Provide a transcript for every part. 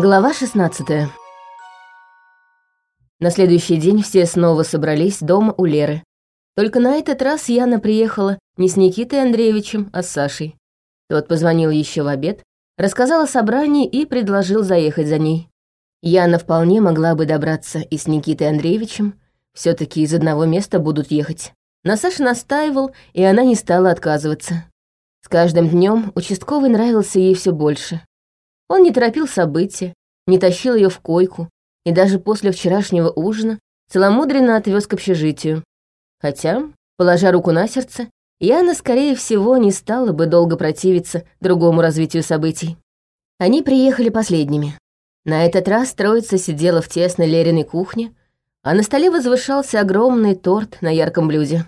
Глава 16 На следующий день все снова собрались дома у Леры. Только на этот раз Яна приехала не с Никитой Андреевичем, а с Сашей. Тот позвонил еще в обед, рассказал о собрании и предложил заехать за ней. Яна вполне могла бы добраться и с Никитой Андреевичем, все таки из одного места будут ехать. Но Саша настаивал, и она не стала отказываться. С каждым днем участковый нравился ей все больше. Он не торопил события, не тащил ее в койку и даже после вчерашнего ужина целомудренно отвез к общежитию. Хотя, положа руку на сердце, Яна, скорее всего, не стала бы долго противиться другому развитию событий. Они приехали последними. На этот раз троица сидела в тесной Лериной кухне, а на столе возвышался огромный торт на ярком блюде.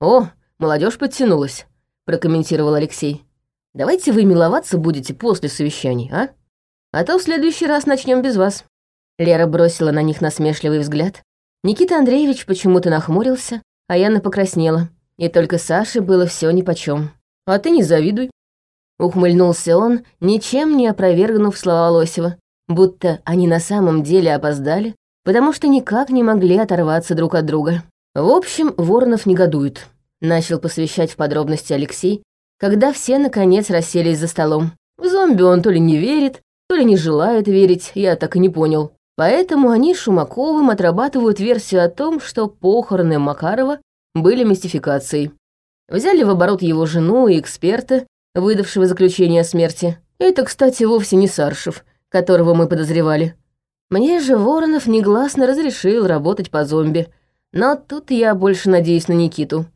«О, молодежь подтянулась», — прокомментировал Алексей. Давайте вы миловаться будете после совещаний, а? А то в следующий раз начнем без вас». Лера бросила на них насмешливый взгляд. Никита Андреевич почему-то нахмурился, а Яна покраснела. И только Саше было все нипочем. «А ты не завидуй». Ухмыльнулся он, ничем не опровергнув слова Лосева, будто они на самом деле опоздали, потому что никак не могли оторваться друг от друга. В общем, Воронов негодует. Начал посвящать в подробности Алексей, когда все, наконец, расселись за столом. В зомби он то ли не верит, то ли не желает верить, я так и не понял. Поэтому они с Шумаковым отрабатывают версию о том, что похороны Макарова были мистификацией. Взяли в оборот его жену и эксперта, выдавшего заключение о смерти. Это, кстати, вовсе не Саршев, которого мы подозревали. Мне же Воронов негласно разрешил работать по зомби, но тут я больше надеюсь на Никиту.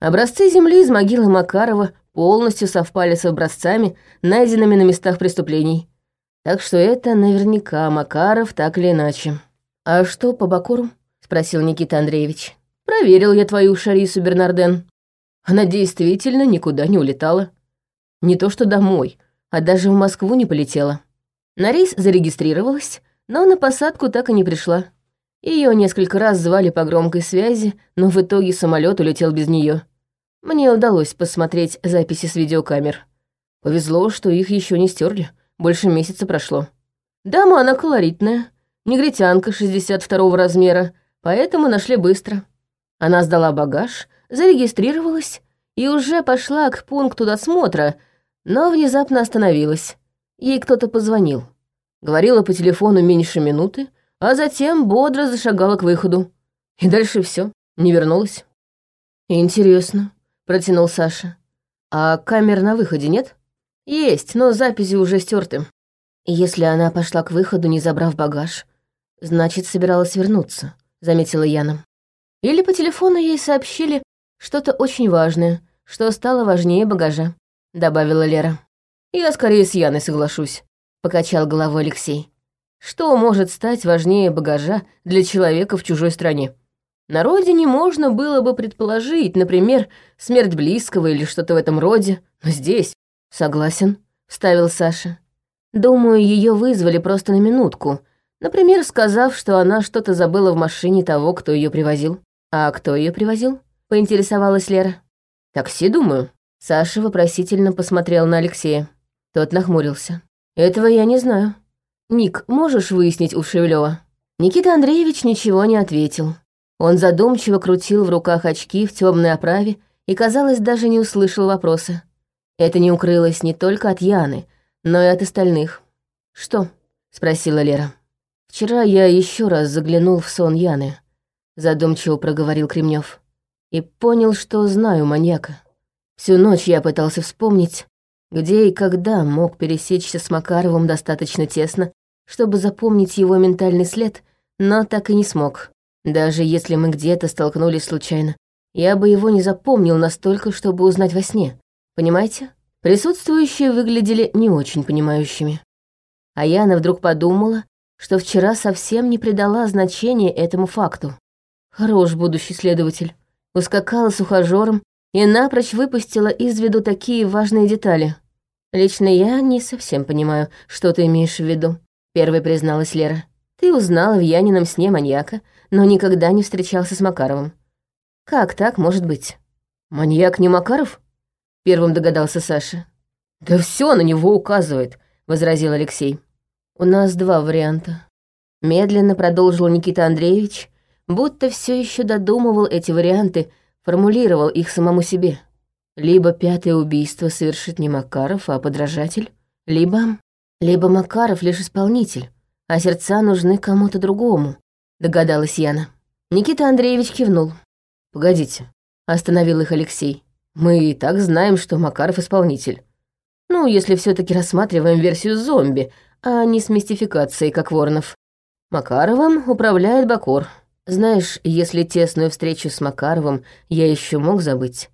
Образцы земли из могилы Макарова полностью совпали с образцами, найденными на местах преступлений. Так что это наверняка Макаров так или иначе. «А что по Бакуру?» — спросил Никита Андреевич. «Проверил я твою Шарису Бернарден. Она действительно никуда не улетала. Не то что домой, а даже в Москву не полетела. На рейс зарегистрировалась, но на посадку так и не пришла. Ее несколько раз звали по громкой связи, но в итоге самолет улетел без нее. Мне удалось посмотреть записи с видеокамер. Повезло, что их еще не стерли. Больше месяца прошло. Дама она колоритная, негритянка 62 размера, поэтому нашли быстро. Она сдала багаж, зарегистрировалась и уже пошла к пункту досмотра, но внезапно остановилась. Ей кто-то позвонил. Говорила по телефону меньше минуты, а затем бодро зашагала к выходу. И дальше все, не вернулась. Интересно, протянул Саша. «А камер на выходе нет?» «Есть, но записи уже стерты. Если она пошла к выходу, не забрав багаж, значит, собиралась вернуться», — заметила Яна. «Или по телефону ей сообщили что-то очень важное, что стало важнее багажа», — добавила Лера. «Я скорее с Яной соглашусь», — покачал головой Алексей. «Что может стать важнее багажа для человека в чужой стране?» На родине можно было бы предположить, например, смерть близкого или что-то в этом роде, но здесь... Согласен, вставил Саша. Думаю, ее вызвали просто на минутку, например, сказав, что она что-то забыла в машине того, кто ее привозил. А кто ее привозил? Поинтересовалась Лера. Такси, думаю. Саша вопросительно посмотрел на Алексея. Тот нахмурился. Этого я не знаю. Ник, можешь выяснить у Шевелева? Никита Андреевич ничего не ответил. Он задумчиво крутил в руках очки в темной оправе и, казалось, даже не услышал вопроса. Это не укрылось не только от Яны, но и от остальных. «Что?» — спросила Лера. «Вчера я еще раз заглянул в сон Яны», — задумчиво проговорил Кремнев, «и понял, что знаю маньяка. Всю ночь я пытался вспомнить, где и когда мог пересечься с Макаровым достаточно тесно, чтобы запомнить его ментальный след, но так и не смог. Даже если мы где-то столкнулись случайно, я бы его не запомнил настолько, чтобы узнать во сне. Понимаете? Присутствующие выглядели не очень понимающими. А Яна вдруг подумала, что вчера совсем не придала значения этому факту. Хорош будущий следователь. Ускакала с ухажером и напрочь выпустила из виду такие важные детали. Лично я не совсем понимаю, что ты имеешь в виду, первой призналась Лера. Ты узнала в Янином сне маньяка, но никогда не встречался с Макаровым. Как так может быть? Маньяк не Макаров? Первым догадался Саша. Да все на него указывает, возразил Алексей. У нас два варианта. Медленно продолжил Никита Андреевич, будто все еще додумывал эти варианты, формулировал их самому себе. Либо пятое убийство совершит не Макаров, а подражатель, либо... Либо Макаров лишь исполнитель, а сердца нужны кому-то другому, догадалась Яна. Никита Андреевич кивнул. «Погодите», — остановил их Алексей. «Мы и так знаем, что Макаров исполнитель. Ну, если все таки рассматриваем версию зомби, а не с мистификацией, как Воронов. Макаровым управляет Бакор. Знаешь, если тесную встречу с Макаровым я еще мог забыть,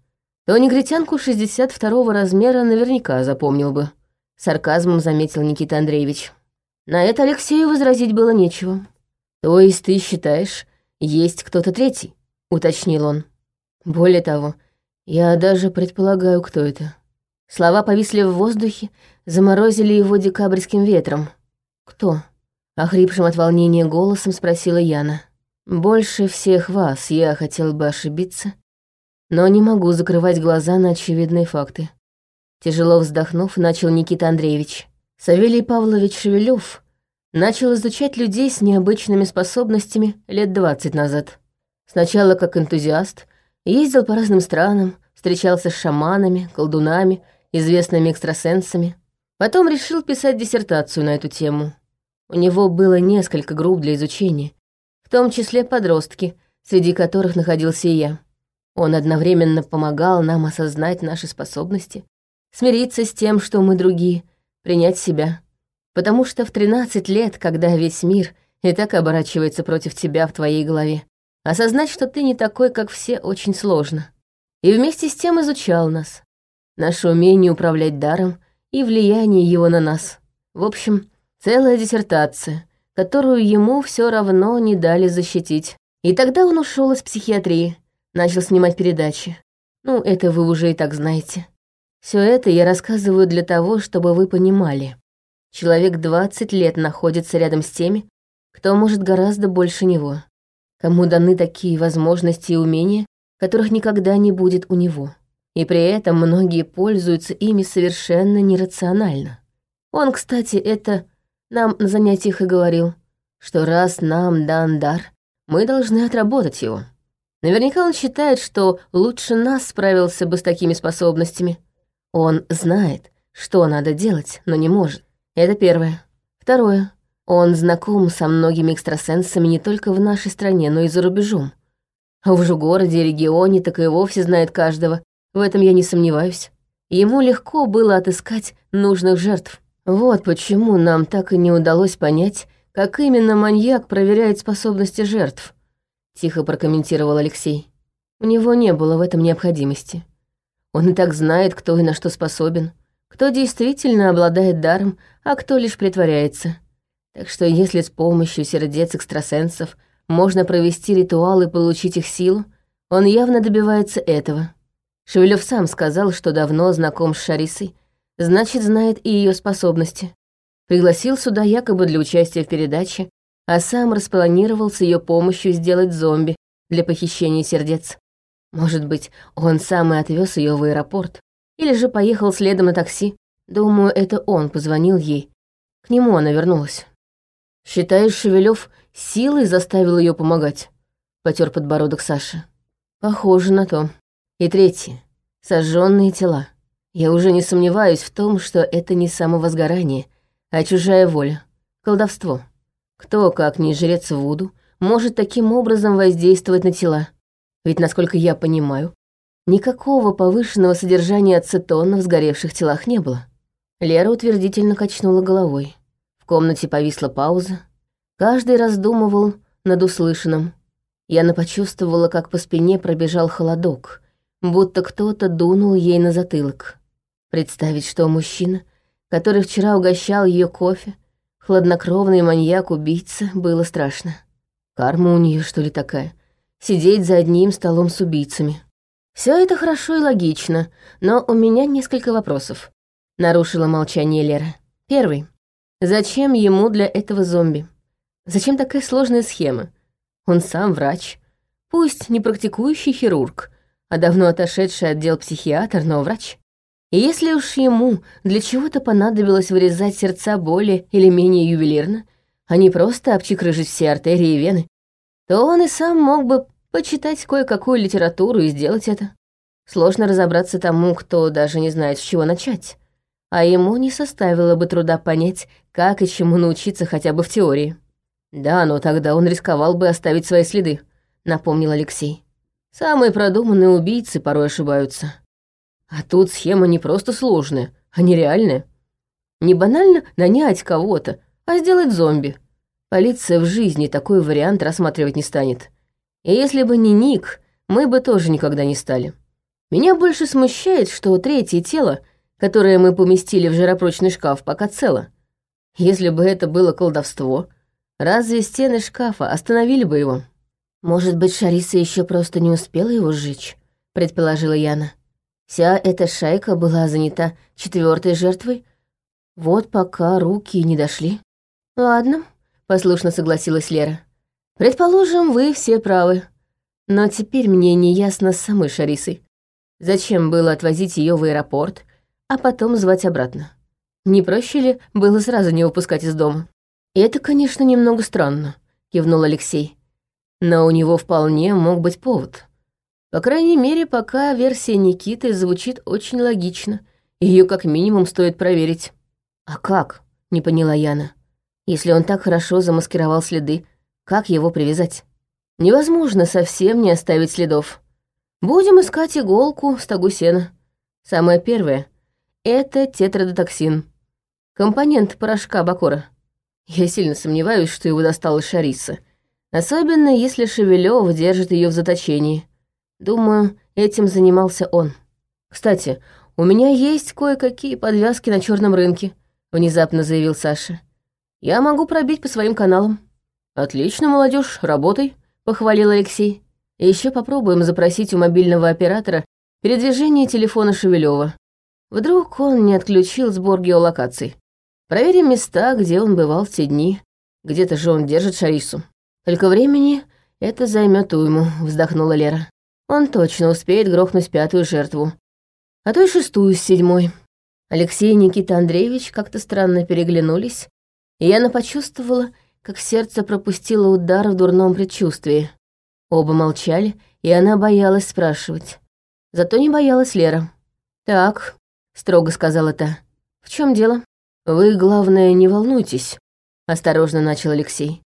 то негритянку 62-го размера наверняка запомнил бы. Сарказмом заметил Никита Андреевич. На это Алексею возразить было нечего. То есть ты считаешь, есть кто-то третий? Уточнил он. Более того, я даже предполагаю, кто это. Слова повисли в воздухе, заморозили его декабрьским ветром. «Кто?» — охрипшим от волнения голосом спросила Яна. «Больше всех вас я хотел бы ошибиться, но не могу закрывать глаза на очевидные факты». Тяжело вздохнув, начал Никита Андреевич. Савелий Павлович Шевелев начал изучать людей с необычными способностями лет двадцать назад. Сначала как энтузиаст, ездил по разным странам, встречался с шаманами, колдунами — известными экстрасенсами. Потом решил писать диссертацию на эту тему. У него было несколько групп для изучения, в том числе подростки, среди которых находился и я. Он одновременно помогал нам осознать наши способности, смириться с тем, что мы другие, принять себя. Потому что в 13 лет, когда весь мир и так оборачивается против тебя в твоей голове, осознать, что ты не такой, как все, очень сложно. И вместе с тем изучал нас наше умение управлять даром и влияние его на нас. В общем, целая диссертация, которую ему все равно не дали защитить. И тогда он ушел из психиатрии, начал снимать передачи. Ну, это вы уже и так знаете. Все это я рассказываю для того, чтобы вы понимали. Человек 20 лет находится рядом с теми, кто может гораздо больше него, кому даны такие возможности и умения, которых никогда не будет у него. И при этом многие пользуются ими совершенно нерационально. Он, кстати, это нам на занятиях и говорил, что раз нам дан дар, мы должны отработать его. Наверняка он считает, что лучше нас справился бы с такими способностями. Он знает, что надо делать, но не может. Это первое. Второе. Он знаком со многими экстрасенсами не только в нашей стране, но и за рубежом. А уж в городе регионе так и вовсе знает каждого, в этом я не сомневаюсь. Ему легко было отыскать нужных жертв. Вот почему нам так и не удалось понять, как именно маньяк проверяет способности жертв, тихо прокомментировал Алексей. У него не было в этом необходимости. Он и так знает, кто и на что способен, кто действительно обладает даром, а кто лишь притворяется. Так что если с помощью сердец экстрасенсов можно провести ритуал и получить их силу, он явно добивается этого. Шевелев сам сказал, что давно знаком с Шарисой, значит, знает и ее способности. Пригласил сюда якобы для участия в передаче, а сам распланировал с ее помощью сделать зомби для похищения сердец. Может быть, он сам и отвез ее в аэропорт, или же поехал следом на такси. Думаю, это он позвонил ей. К нему она вернулась. Считаешь, Шевелев силой заставил ее помогать? Потер подбородок Саша. Похоже на то. И третье. Сожженные тела. Я уже не сомневаюсь в том, что это не самовозгорание, а чужая воля. Колдовство. Кто, как ни жрец Вуду, может таким образом воздействовать на тела? Ведь, насколько я понимаю, никакого повышенного содержания ацетона в сгоревших телах не было. Лера утвердительно качнула головой. В комнате повисла пауза. Каждый раздумывал над услышанным. Яна почувствовала, как по спине пробежал холодок, будто кто-то дунул ей на затылок. Представить, что мужчина, который вчера угощал ее кофе, хладнокровный маньяк-убийца, было страшно. Карма у нее что ли такая? Сидеть за одним столом с убийцами. Все это хорошо и логично, но у меня несколько вопросов. Нарушила молчание Лера. Первый. Зачем ему для этого зомби? Зачем такая сложная схема? Он сам врач. Пусть не практикующий хирург, а давно отошедший отдел психиатр, но врач. И если уж ему для чего-то понадобилось вырезать сердца более или менее ювелирно, а не просто обчекрыжить все артерии и вены, то он и сам мог бы почитать кое-какую литературу и сделать это. Сложно разобраться тому, кто даже не знает, с чего начать. А ему не составило бы труда понять, как и чему научиться хотя бы в теории. Да, но тогда он рисковал бы оставить свои следы, напомнил Алексей. Самые продуманные убийцы порой ошибаются. А тут схема не просто сложная, а нереальная. Не банально нанять кого-то, а сделать зомби. Полиция в жизни такой вариант рассматривать не станет. И если бы не Ник, мы бы тоже никогда не стали. Меня больше смущает, что третье тело, которое мы поместили в жиропрочный шкаф, пока цело. Если бы это было колдовство, разве стены шкафа остановили бы его? Может быть, Шариса еще просто не успела его сжечь, предположила Яна. Вся эта шайка была занята четвертой жертвой, вот пока руки не дошли. Ладно, послушно согласилась Лера. Предположим, вы все правы. Но теперь мне не ясно с самой Шарисой. Зачем было отвозить ее в аэропорт, а потом звать обратно? Не проще ли было сразу не выпускать из дома? Это, конечно, немного странно, кивнул Алексей. Но у него вполне мог быть повод. По крайней мере, пока версия Никиты звучит очень логично. Ее как минимум стоит проверить. А как? Не поняла Яна. Если он так хорошо замаскировал следы, как его привязать? Невозможно совсем не оставить следов. Будем искать иголку в стогу сена. Самое первое — это тетрадотоксин. Компонент порошка Бакора. Я сильно сомневаюсь, что его достала Шариса. Особенно, если Шевелёв держит ее в заточении. Думаю, этим занимался он. Кстати, у меня есть кое-какие подвязки на черном рынке, внезапно заявил Саша. Я могу пробить по своим каналам. Отлично, молодежь, работай, похвалил Алексей. Еще попробуем запросить у мобильного оператора передвижение телефона Шевелева. Вдруг он не отключил сбор геолокаций. Проверим места, где он бывал в те дни. Где-то же он держит Шарису. Только времени это займет уйму, вздохнула Лера. Он точно успеет грохнуть пятую жертву. А то и шестую с седьмой. Алексей и Никита Андреевич как-то странно переглянулись, и Яна почувствовала, как сердце пропустило удар в дурном предчувствии. Оба молчали, и она боялась спрашивать. Зато не боялась Лера. «Так», — строго сказала та, — «в чем дело?» «Вы, главное, не волнуйтесь», — осторожно начал Алексей.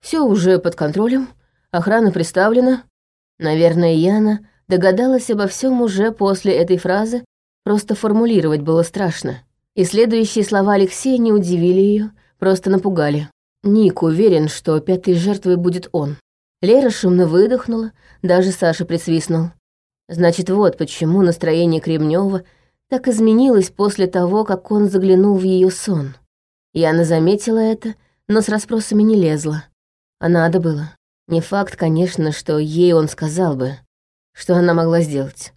Все уже под контролем, охрана представлена, Наверное, Яна догадалась обо всем уже после этой фразы, просто формулировать было страшно. И следующие слова Алексея не удивили ее, просто напугали. Ник уверен, что пятой жертвой будет он. Лера шумно выдохнула, даже Саша присвистнул. Значит, вот почему настроение Кремнева так изменилось после того, как он заглянул в ее сон. Яна заметила это, но с расспросами не лезла. А надо было. Не факт, конечно, что ей он сказал бы, что она могла сделать.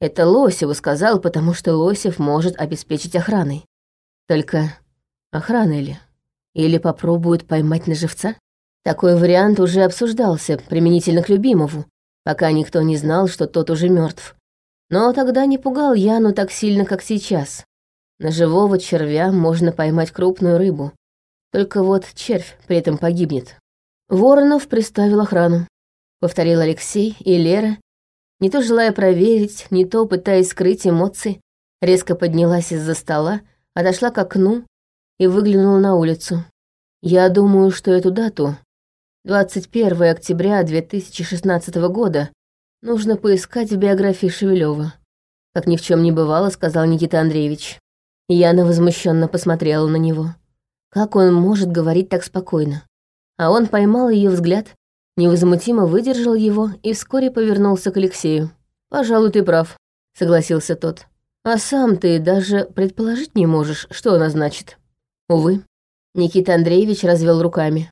Это Лосеву сказал, потому что Лосев может обеспечить охраной. Только охрана ли? Или попробуют поймать на живца? Такой вариант уже обсуждался применительно к любимому, пока никто не знал, что тот уже мертв. Но тогда не пугал Яну так сильно, как сейчас. На живого червя можно поймать крупную рыбу. Только вот червь при этом погибнет. Воронов приставил охрану, повторил Алексей, и Лера, не то желая проверить, не то пытаясь скрыть эмоции, резко поднялась из-за стола, отошла к окну и выглянула на улицу. Я думаю, что эту дату, 21 октября 2016 года, нужно поискать в биографии Шевелева. Как ни в чем не бывало, сказал Никита Андреевич. Яна возмущенно посмотрела на него. Как он может говорить так спокойно? а он поймал ее взгляд, невозмутимо выдержал его и вскоре повернулся к Алексею. «Пожалуй, ты прав», — согласился тот. «А сам ты даже предположить не можешь, что она значит». Увы, Никита Андреевич развел руками.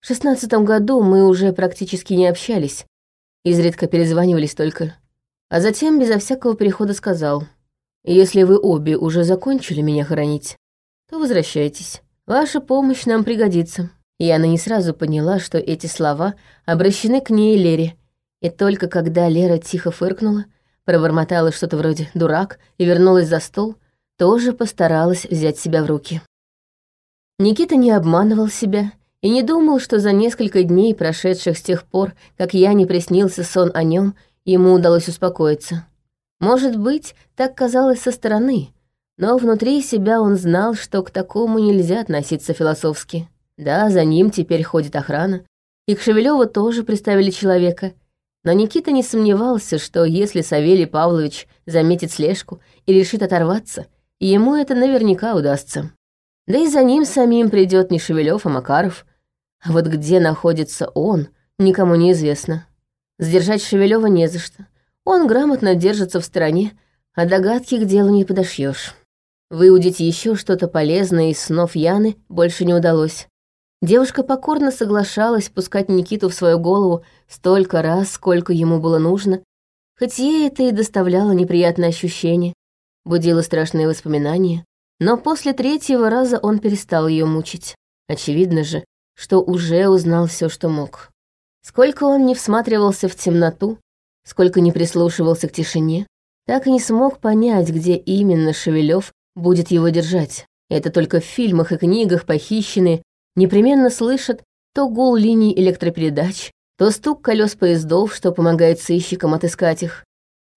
В шестнадцатом году мы уже практически не общались, изредка перезванивались только. А затем безо всякого перехода сказал, «Если вы обе уже закончили меня хоронить, то возвращайтесь. Ваша помощь нам пригодится». И она не сразу поняла, что эти слова обращены к ней Лере, и только когда Лера тихо фыркнула, пробормотала что-то вроде «дурак» и вернулась за стол, тоже постаралась взять себя в руки. Никита не обманывал себя и не думал, что за несколько дней, прошедших с тех пор, как я не приснился сон о нем, ему удалось успокоиться. Может быть, так казалось со стороны, но внутри себя он знал, что к такому нельзя относиться философски. Да, за ним теперь ходит охрана, и к Шевелёву тоже приставили человека. Но Никита не сомневался, что если Савелий Павлович заметит слежку и решит оторваться, ему это наверняка удастся. Да и за ним самим придет не Шевелёв, а Макаров. А вот где находится он, никому не известно. Сдержать Шевелёва не за что. Он грамотно держится в стороне, а догадки к делу не подошьешь. Выудить еще что-то полезное из снов Яны больше не удалось. Девушка покорно соглашалась пускать Никиту в свою голову столько раз, сколько ему было нужно, хоть ей это и доставляло неприятное ощущение, будило страшные воспоминания, но после третьего раза он перестал ее мучить. Очевидно же, что уже узнал все, что мог. Сколько он не всматривался в темноту, сколько не прислушивался к тишине, так и не смог понять, где именно Шевелев будет его держать. Это только в фильмах и книгах похищенные непременно слышат то гул линий электропередач, то стук колес поездов, что помогает сыщикам отыскать их.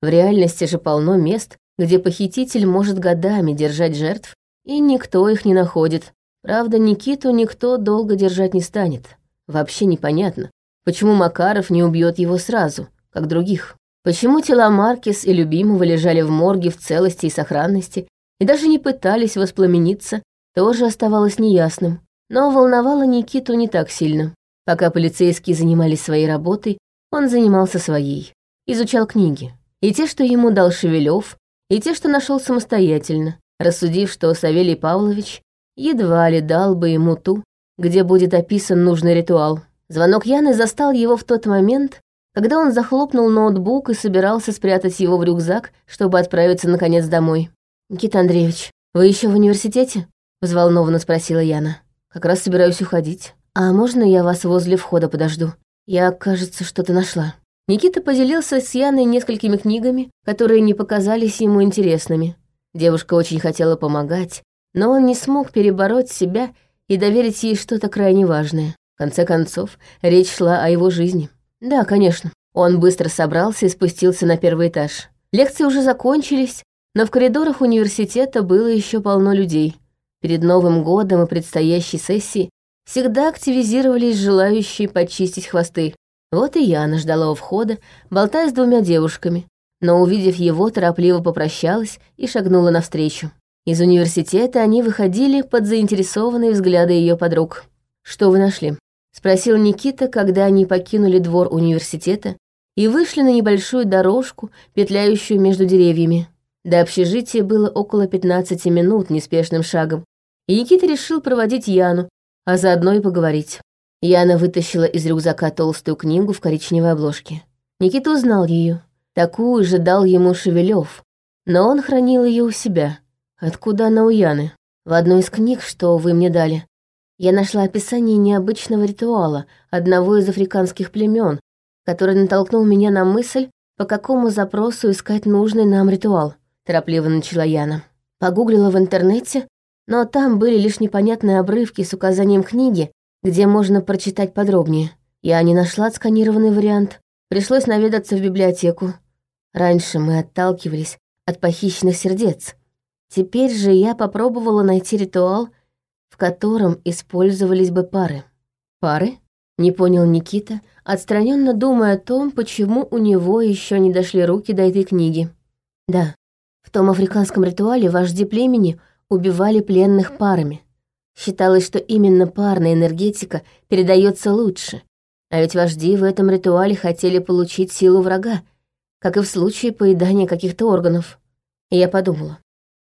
В реальности же полно мест, где похититель может годами держать жертв, и никто их не находит. Правда, Никиту никто долго держать не станет. Вообще непонятно, почему Макаров не убьет его сразу, как других. Почему тела Маркис и любимого лежали в морге в целости и сохранности и даже не пытались воспламениться, тоже оставалось неясным но волновало Никиту не так сильно. Пока полицейские занимались своей работой, он занимался своей. Изучал книги. И те, что ему дал Шевелев, и те, что нашел самостоятельно, рассудив, что Савелий Павлович едва ли дал бы ему ту, где будет описан нужный ритуал. Звонок Яны застал его в тот момент, когда он захлопнул ноутбук и собирался спрятать его в рюкзак, чтобы отправиться наконец домой. «Никита Андреевич, вы еще в университете?» — взволнованно спросила Яна. Как раз собираюсь уходить. А можно я вас возле входа подожду? Я, кажется, что-то нашла». Никита поделился с Яной несколькими книгами, которые не показались ему интересными. Девушка очень хотела помогать, но он не смог перебороть себя и доверить ей что-то крайне важное. В конце концов, речь шла о его жизни. Да, конечно. Он быстро собрался и спустился на первый этаж. Лекции уже закончились, но в коридорах университета было еще полно людей. Перед Новым годом и предстоящей сессией всегда активизировались желающие почистить хвосты. Вот и Яна ждала у входа, болтая с двумя девушками, но, увидев его, торопливо попрощалась и шагнула навстречу. Из университета они выходили под заинтересованные взгляды ее подруг. «Что вы нашли?» — спросил Никита, когда они покинули двор университета и вышли на небольшую дорожку, петляющую между деревьями. До общежития было около 15 минут неспешным шагом, и Никита решил проводить Яну, а заодно и поговорить. Яна вытащила из рюкзака толстую книгу в коричневой обложке. Никита узнал ее. Такую же дал ему Шевелев, но он хранил ее у себя. Откуда она у Яны? В одной из книг, что вы мне дали, я нашла описание необычного ритуала одного из африканских племен, который натолкнул меня на мысль, по какому запросу искать нужный нам ритуал, торопливо начала Яна. Погуглила в интернете но там были лишь непонятные обрывки с указанием книги, где можно прочитать подробнее. Я не нашла отсканированный вариант, пришлось наведаться в библиотеку. Раньше мы отталкивались от похищенных сердец. Теперь же я попробовала найти ритуал, в котором использовались бы пары. Пары? Не понял Никита, отстраненно думая о том, почему у него еще не дошли руки до этой книги. Да, в том африканском ритуале вожди племени — убивали пленных парами. Считалось, что именно парная энергетика передается лучше. А ведь вожди в этом ритуале хотели получить силу врага, как и в случае поедания каких-то органов. И я подумала,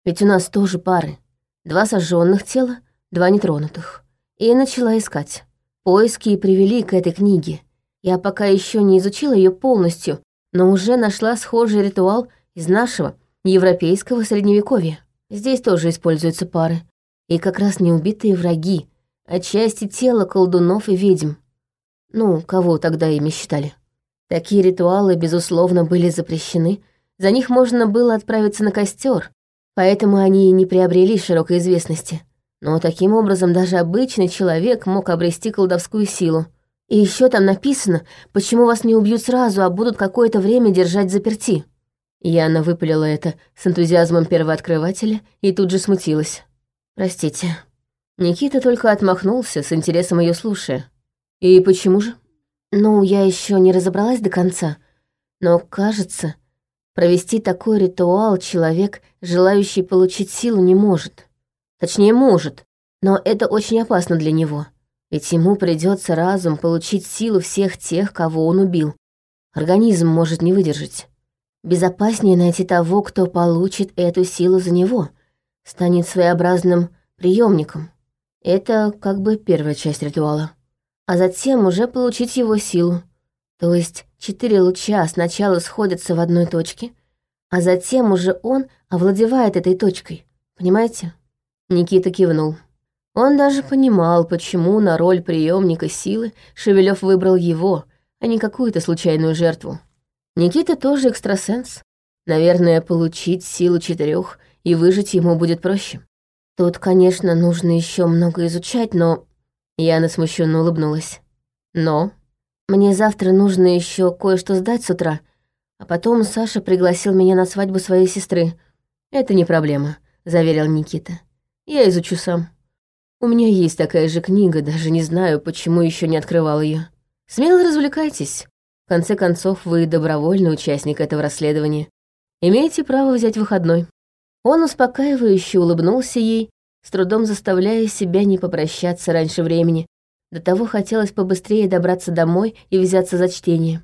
ведь у нас тоже пары. Два сожженных тела, два нетронутых. И начала искать. Поиски и привели к этой книге. Я пока еще не изучила ее полностью, но уже нашла схожий ритуал из нашего, европейского средневековья. Здесь тоже используются пары. И как раз неубитые враги, а части тела колдунов и ведьм. Ну, кого тогда ими считали? Такие ритуалы, безусловно, были запрещены, за них можно было отправиться на костер, поэтому они и не приобрели широкой известности. Но таким образом даже обычный человек мог обрести колдовскую силу. И еще там написано, почему вас не убьют сразу, а будут какое-то время держать заперти. Яна выпалила это с энтузиазмом первооткрывателя и тут же смутилась. «Простите». Никита только отмахнулся, с интересом ее слушая. «И почему же?» «Ну, я еще не разобралась до конца, но, кажется, провести такой ритуал человек, желающий получить силу, не может. Точнее, может, но это очень опасно для него. Ведь ему придется разум получить силу всех тех, кого он убил. Организм может не выдержать. Безопаснее найти того, кто получит эту силу за него, станет своеобразным приемником. Это как бы первая часть ритуала. А затем уже получить его силу. То есть четыре луча сначала сходятся в одной точке, а затем уже он овладевает этой точкой. Понимаете? Никита кивнул. Он даже понимал, почему на роль приемника силы Шевелев выбрал его, а не какую-то случайную жертву. Никита тоже экстрасенс. Наверное, получить силу четырех и выжить ему будет проще. Тут, конечно, нужно еще много изучать, но... Яна смущенно улыбнулась. Но... Мне завтра нужно еще кое-что сдать с утра, а потом Саша пригласил меня на свадьбу своей сестры. Это не проблема, заверил Никита. Я изучу сам. У меня есть такая же книга, даже не знаю, почему еще не открывал ее. Смело развлекайтесь. В конце концов, вы добровольный участник этого расследования. Имеете право взять выходной. Он успокаивающе улыбнулся ей, с трудом заставляя себя не попрощаться раньше времени. До того хотелось побыстрее добраться домой и взяться за чтение.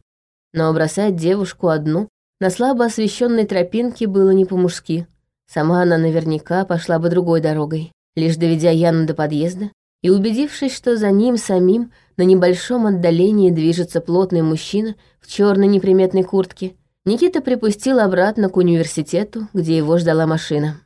Но бросать девушку одну на слабо освещенной тропинке было не по-мужски. Сама она наверняка пошла бы другой дорогой. Лишь доведя Яну до подъезда и убедившись, что за ним самим на небольшом отдалении движется плотный мужчина в черной неприметной куртке, Никита припустил обратно к университету, где его ждала машина.